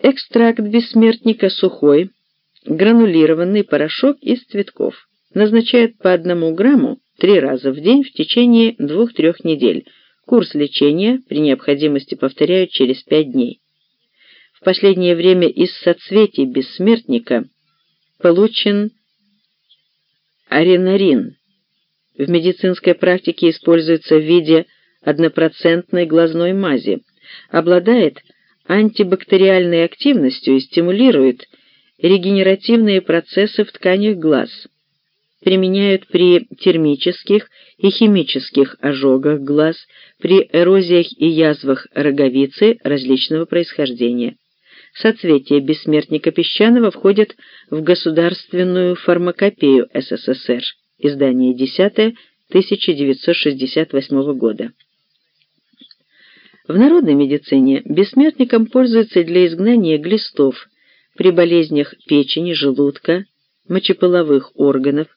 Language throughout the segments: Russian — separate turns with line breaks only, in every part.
Экстракт бессмертника сухой, гранулированный порошок из цветков. Назначают по одному грамму три раза в день в течение двух-трех недель. Курс лечения при необходимости повторяют через пять дней. В последнее время из соцветий бессмертника получен аренарин. В медицинской практике используется в виде однопроцентной глазной мази. Обладает антибактериальной активностью и стимулирует регенеративные процессы в тканях глаз. Применяют при термических и химических ожогах глаз, при эрозиях и язвах роговицы различного происхождения. Соцветия бессмертника песчаного входят в Государственную фармакопею СССР, издание 10 1968 года. В народной медицине бессмертником пользуются для изгнания глистов при болезнях печени, желудка, мочеполовых органов,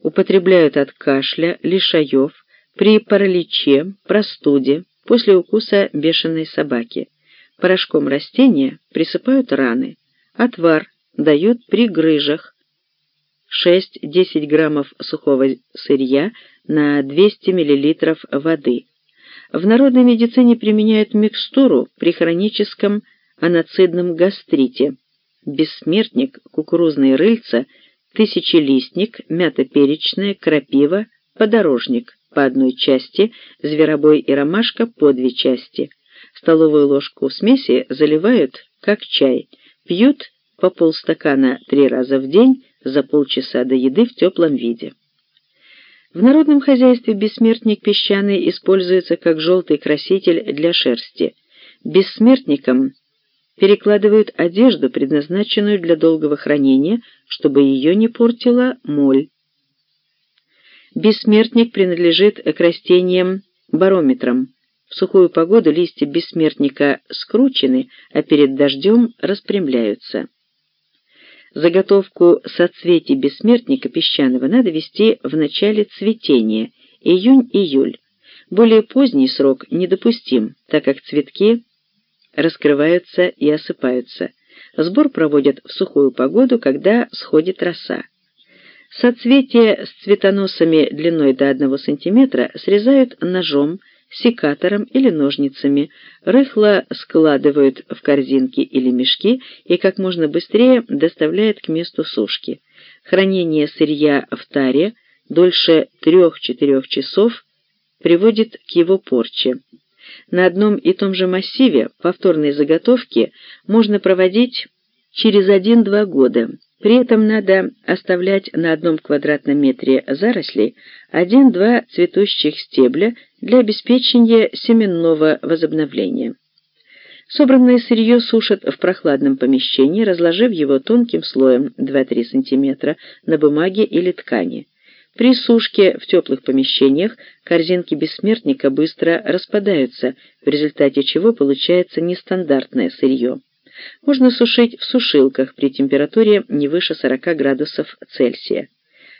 употребляют от кашля, лишаев, при параличе, простуде, после укуса бешеной собаки. Порошком растения присыпают раны. Отвар дают при грыжах. 6-10 граммов сухого сырья на 200 мл воды. В народной медицине применяют микстуру при хроническом аноцидном гастрите. Бессмертник, кукурузные рыльца, тысячелистник, мята перечная, крапива, подорожник по одной части, зверобой и ромашка по две части. Столовую ложку смеси заливают, как чай, пьют по полстакана три раза в день за полчаса до еды в теплом виде. В народном хозяйстве бессмертник песчаный используется как желтый краситель для шерсти. Бессмертником перекладывают одежду, предназначенную для долгого хранения, чтобы ее не портила моль. Бессмертник принадлежит к растениям барометрам. В сухую погоду листья бессмертника скручены, а перед дождем распрямляются. Заготовку соцветий бессмертника песчаного надо вести в начале цветения, июнь-июль. Более поздний срок недопустим, так как цветки раскрываются и осыпаются. Сбор проводят в сухую погоду, когда сходит роса. Соцветия с цветоносами длиной до 1 см срезают ножом, секатором или ножницами, рыхло складывают в корзинки или мешки и как можно быстрее доставляют к месту сушки. Хранение сырья в таре дольше 3-4 часов приводит к его порче. На одном и том же массиве повторной заготовки можно проводить через 1-2 года. При этом надо оставлять на одном квадратном метре зарослей один-два цветущих стебля для обеспечения семенного возобновления. Собранное сырье сушат в прохладном помещении, разложив его тонким слоем 2-3 см на бумаге или ткани. При сушке в теплых помещениях корзинки бессмертника быстро распадаются, в результате чего получается нестандартное сырье можно сушить в сушилках при температуре не выше 40 градусов Цельсия.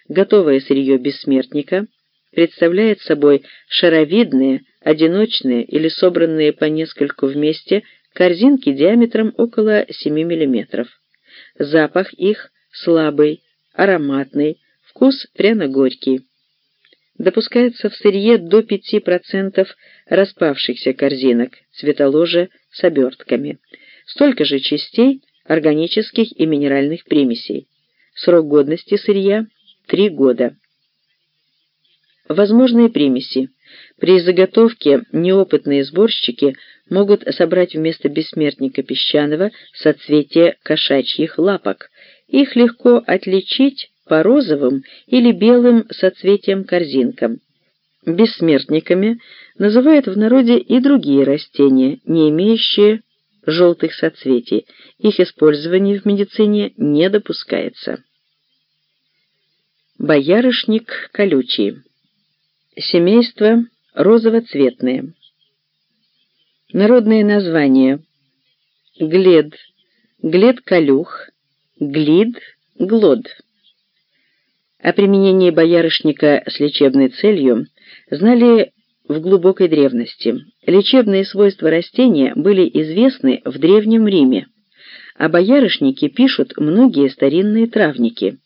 Готовое сырье бессмертника представляет собой шаровидные, одиночные или собранные по нескольку вместе корзинки диаметром около 7 мм. Запах их слабый, ароматный, вкус пряно-горький. Допускается в сырье до 5% распавшихся корзинок, цветоложа с обертками столько же частей органических и минеральных примесей. Срок годности сырья – 3 года. Возможные примеси. При заготовке неопытные сборщики могут собрать вместо бессмертника песчаного соцветия кошачьих лапок. Их легко отличить по розовым или белым соцветиям-корзинкам. Бессмертниками называют в народе и другие растения, не имеющие желтых соцветий. Их использование в медицине не допускается. Боярышник колючий. Семейство розовоцветное. Народные названия. Глед, глед-колюх, глид, глод. О применении боярышника с лечебной целью знали в глубокой древности. Лечебные свойства растения были известны в Древнем Риме. а боярышники пишут многие старинные травники.